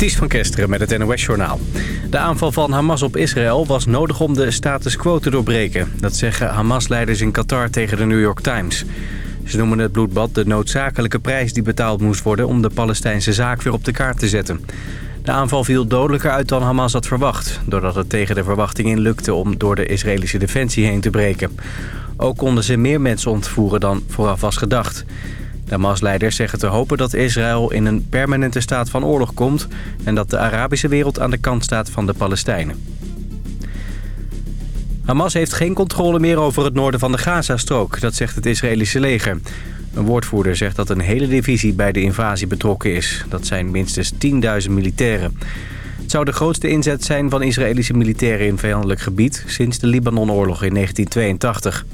Ties van Kesteren met het NOS-journaal. De aanval van Hamas op Israël was nodig om de status quo te doorbreken. Dat zeggen Hamas-leiders in Qatar tegen de New York Times. Ze noemen het bloedbad de noodzakelijke prijs die betaald moest worden... om de Palestijnse zaak weer op de kaart te zetten. De aanval viel dodelijker uit dan Hamas had verwacht... doordat het tegen de verwachting in lukte om door de Israëlische defensie heen te breken. Ook konden ze meer mensen ontvoeren dan vooraf was gedacht... De Hamas-leiders zeggen te hopen dat Israël in een permanente staat van oorlog komt... en dat de Arabische wereld aan de kant staat van de Palestijnen. Hamas heeft geen controle meer over het noorden van de Gazastrook, dat zegt het Israëlische leger. Een woordvoerder zegt dat een hele divisie bij de invasie betrokken is. Dat zijn minstens 10.000 militairen. Het zou de grootste inzet zijn van Israëlische militairen in vijandelijk gebied... sinds de Libanonoorlog in 1982.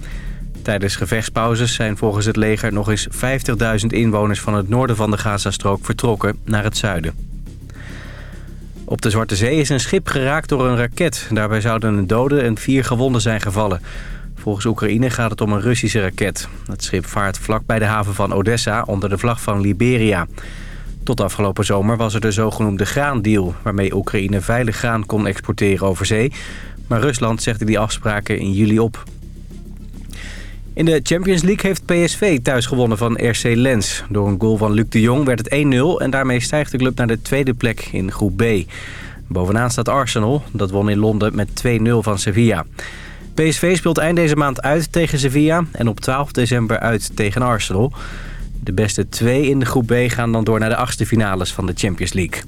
Tijdens gevechtspauzes zijn volgens het leger nog eens 50.000 inwoners van het noorden van de Gazastrook vertrokken naar het zuiden. Op de Zwarte Zee is een schip geraakt door een raket. Daarbij zouden een dode en vier gewonden zijn gevallen. Volgens Oekraïne gaat het om een Russische raket. Het schip vaart vlak bij de haven van Odessa onder de vlag van Liberia. Tot afgelopen zomer was er de zogenoemde graandeal... waarmee Oekraïne veilig graan kon exporteren over zee. Maar Rusland zette die afspraken in juli op. In de Champions League heeft PSV thuis gewonnen van RC Lens. Door een goal van Luc de Jong werd het 1-0 en daarmee stijgt de club naar de tweede plek in groep B. Bovenaan staat Arsenal, dat won in Londen met 2-0 van Sevilla. PSV speelt eind deze maand uit tegen Sevilla en op 12 december uit tegen Arsenal. De beste twee in de groep B gaan dan door naar de achtste finales van de Champions League.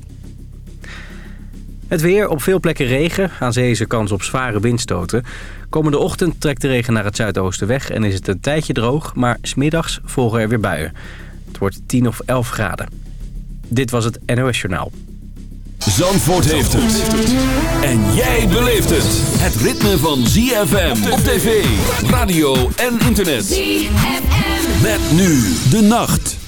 Het weer, op veel plekken regen. Aan zee is kans op zware windstoten. Komende ochtend trekt de regen naar het zuidoosten weg en is het een tijdje droog, maar smiddags volgen er weer buien. Het wordt 10 of 11 graden. Dit was het NOS Journaal. Zandvoort heeft het. En jij beleeft het. Het ritme van ZFM op tv, radio en internet. ZFM. Met nu de nacht.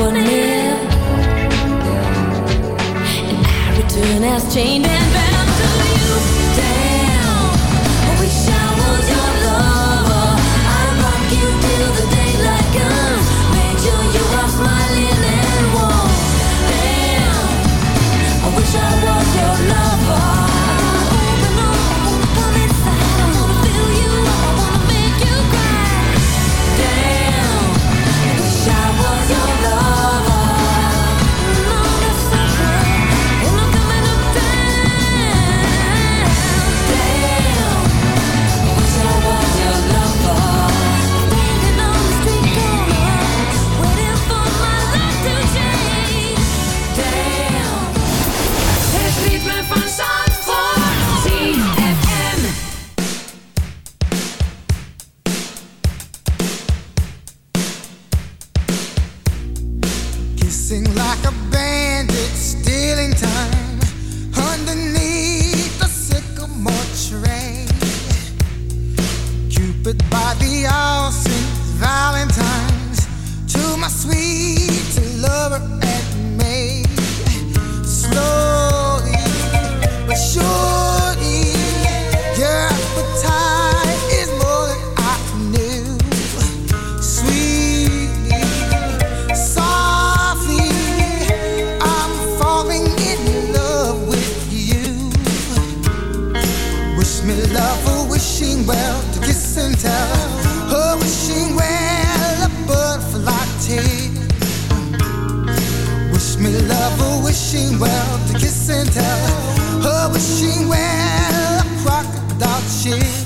one hill, and I return as chained. shit.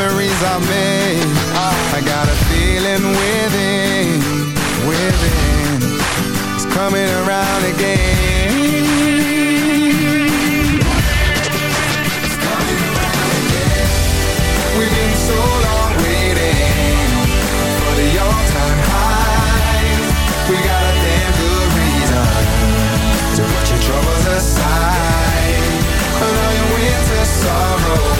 memories I made. I got a feeling within, within, it's coming around again. We've been so long waiting for the all-time high. We got a damn good reason to put your troubles aside. And all your winter sorrows,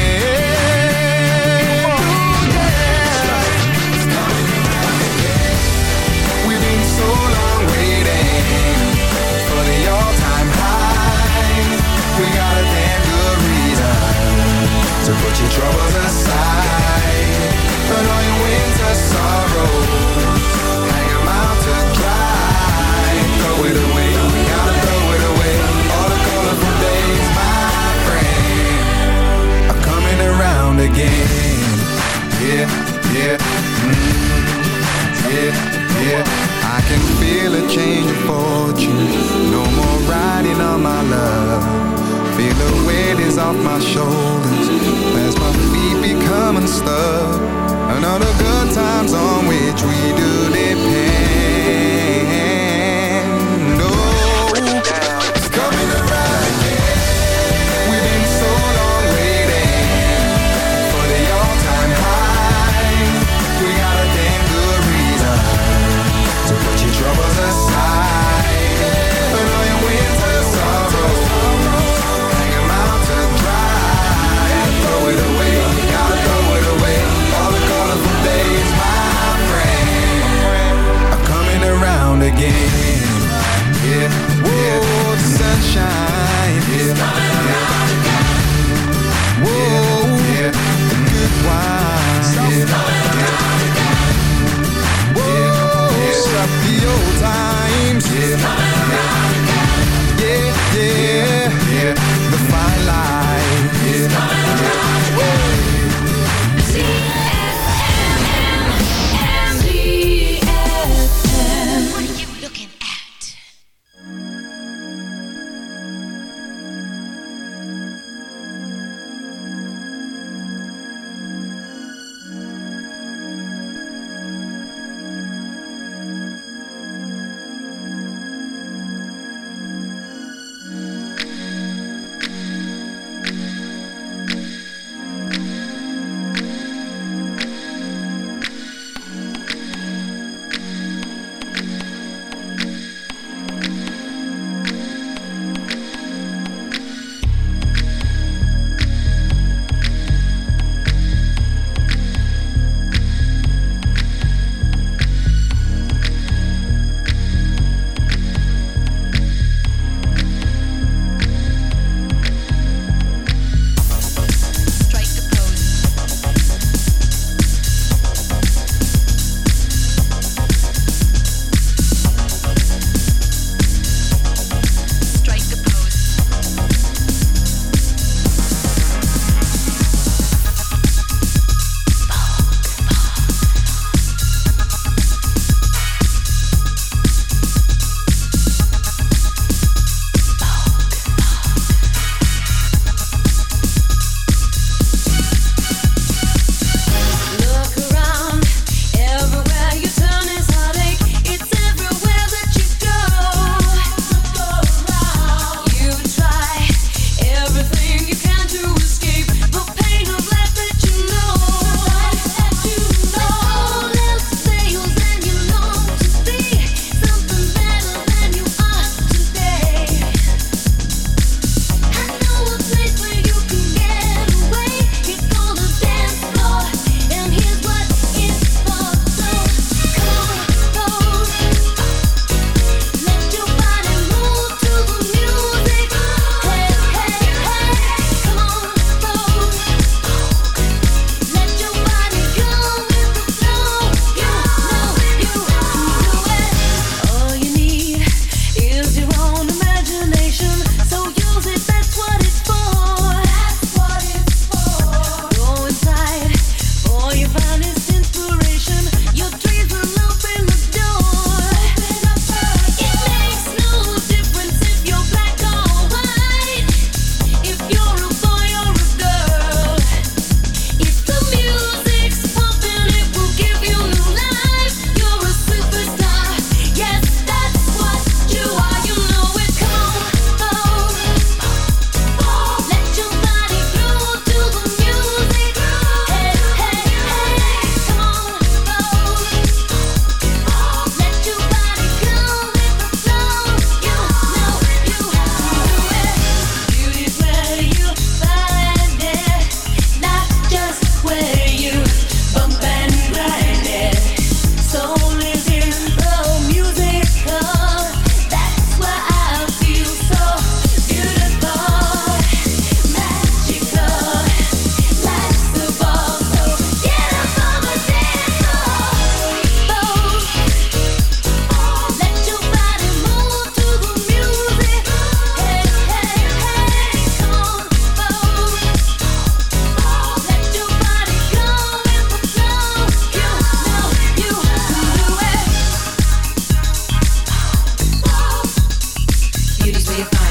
we find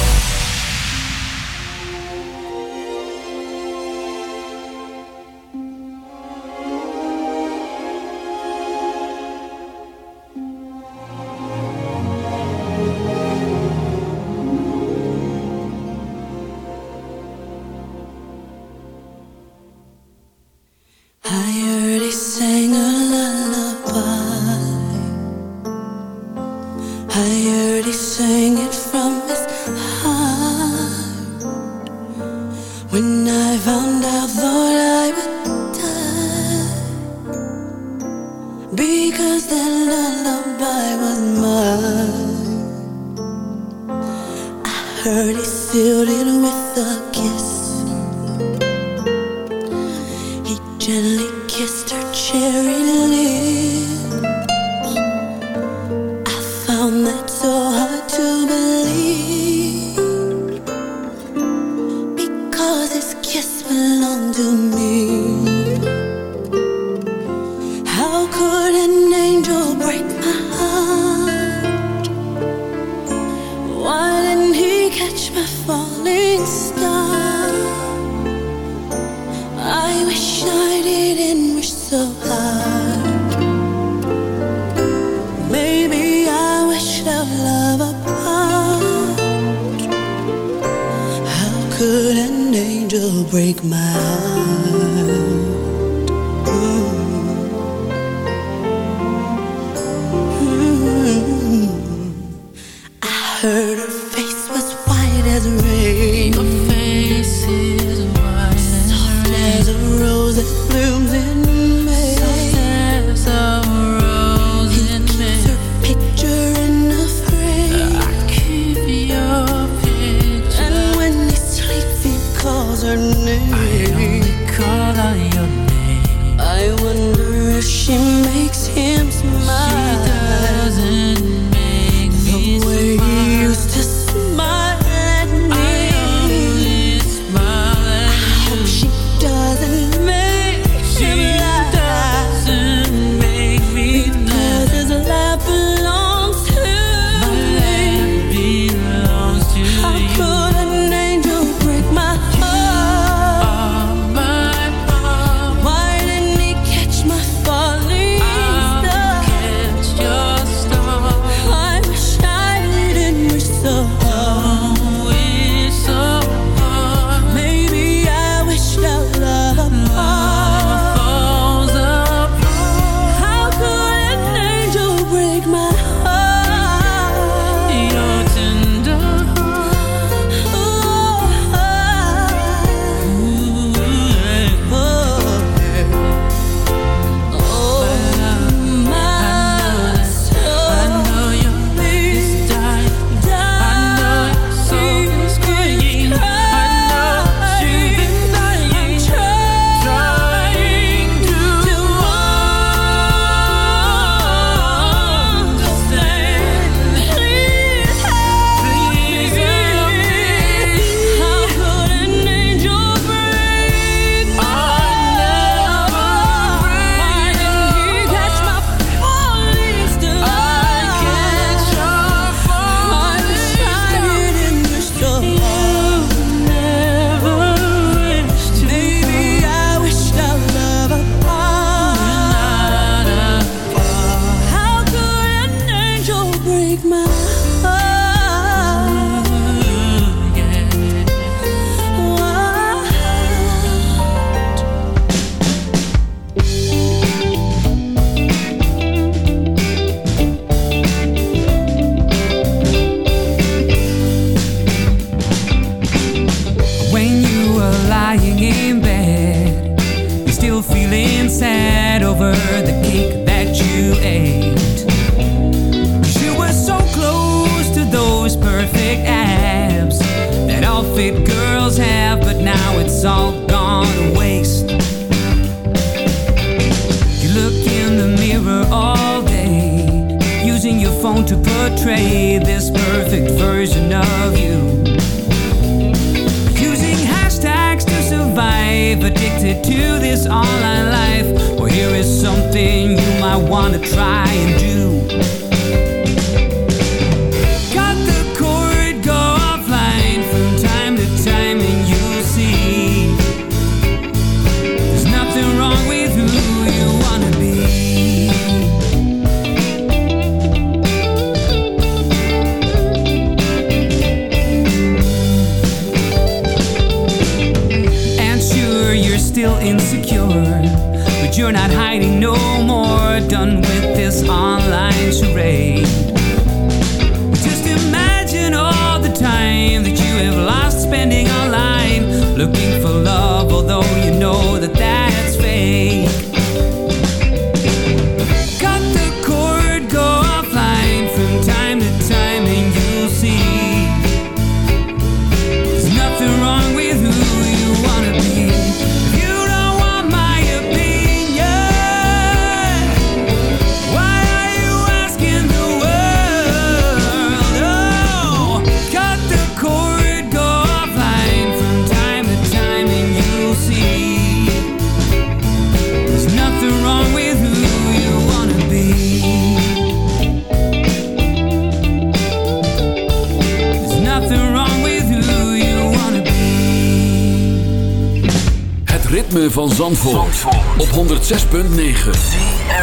Zandvoort, op 106.9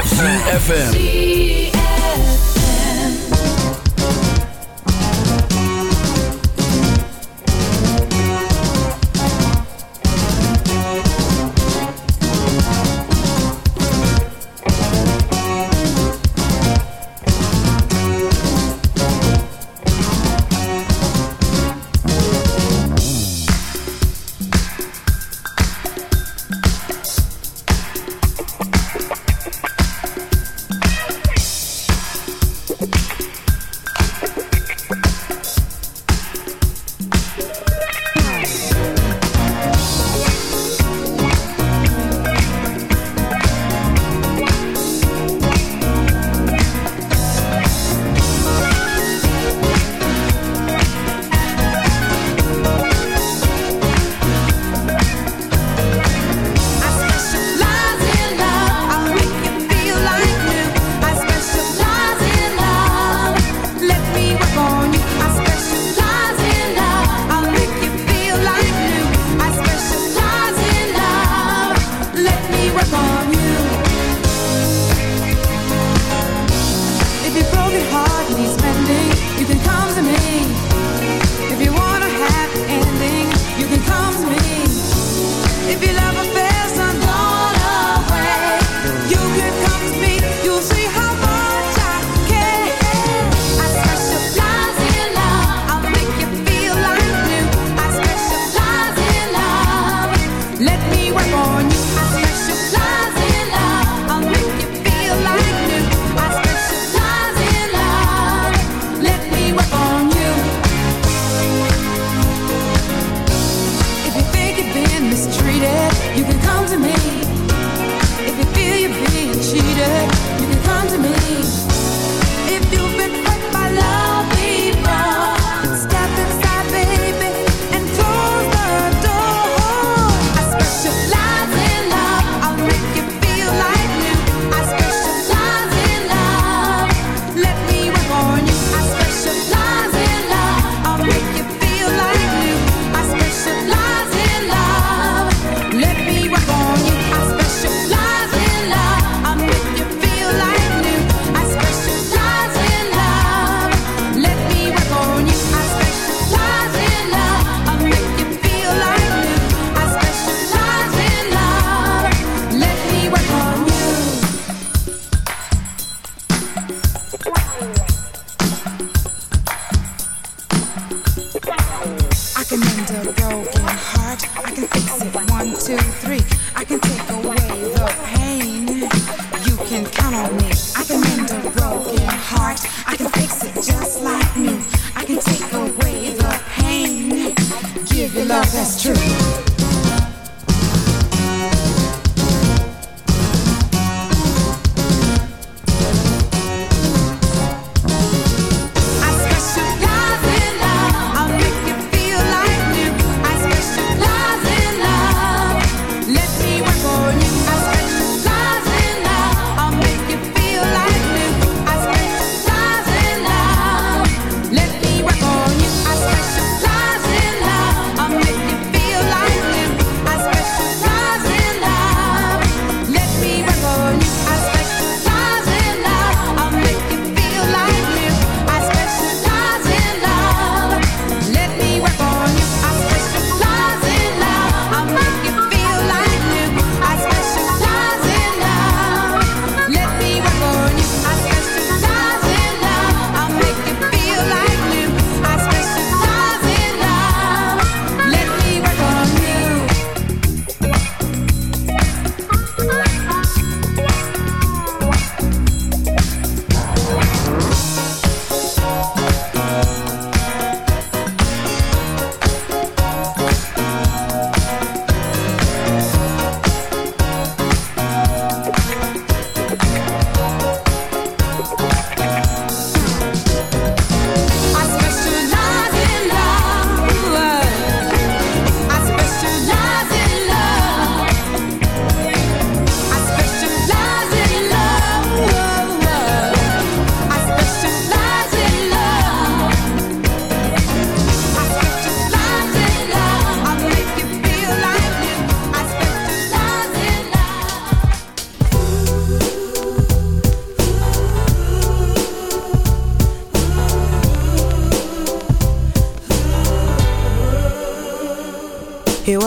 ZFM.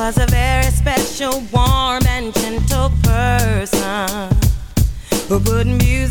was a very special, warm, and gentle person who put music.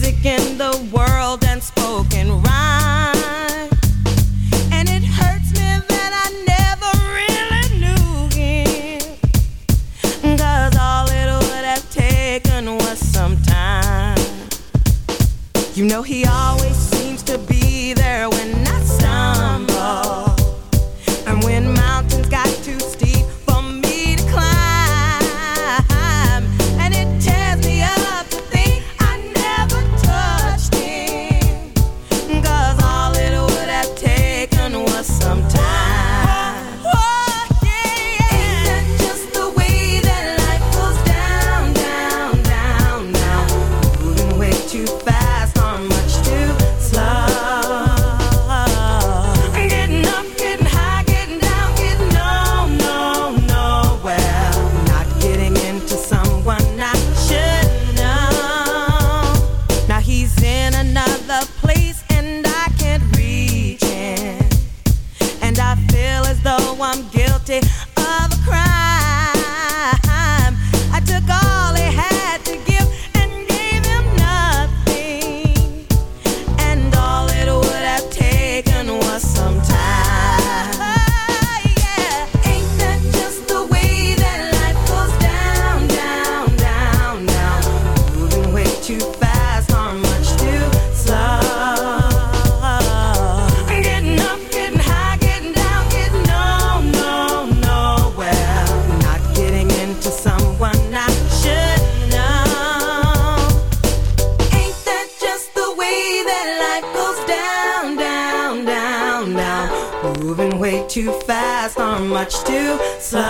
much too slow.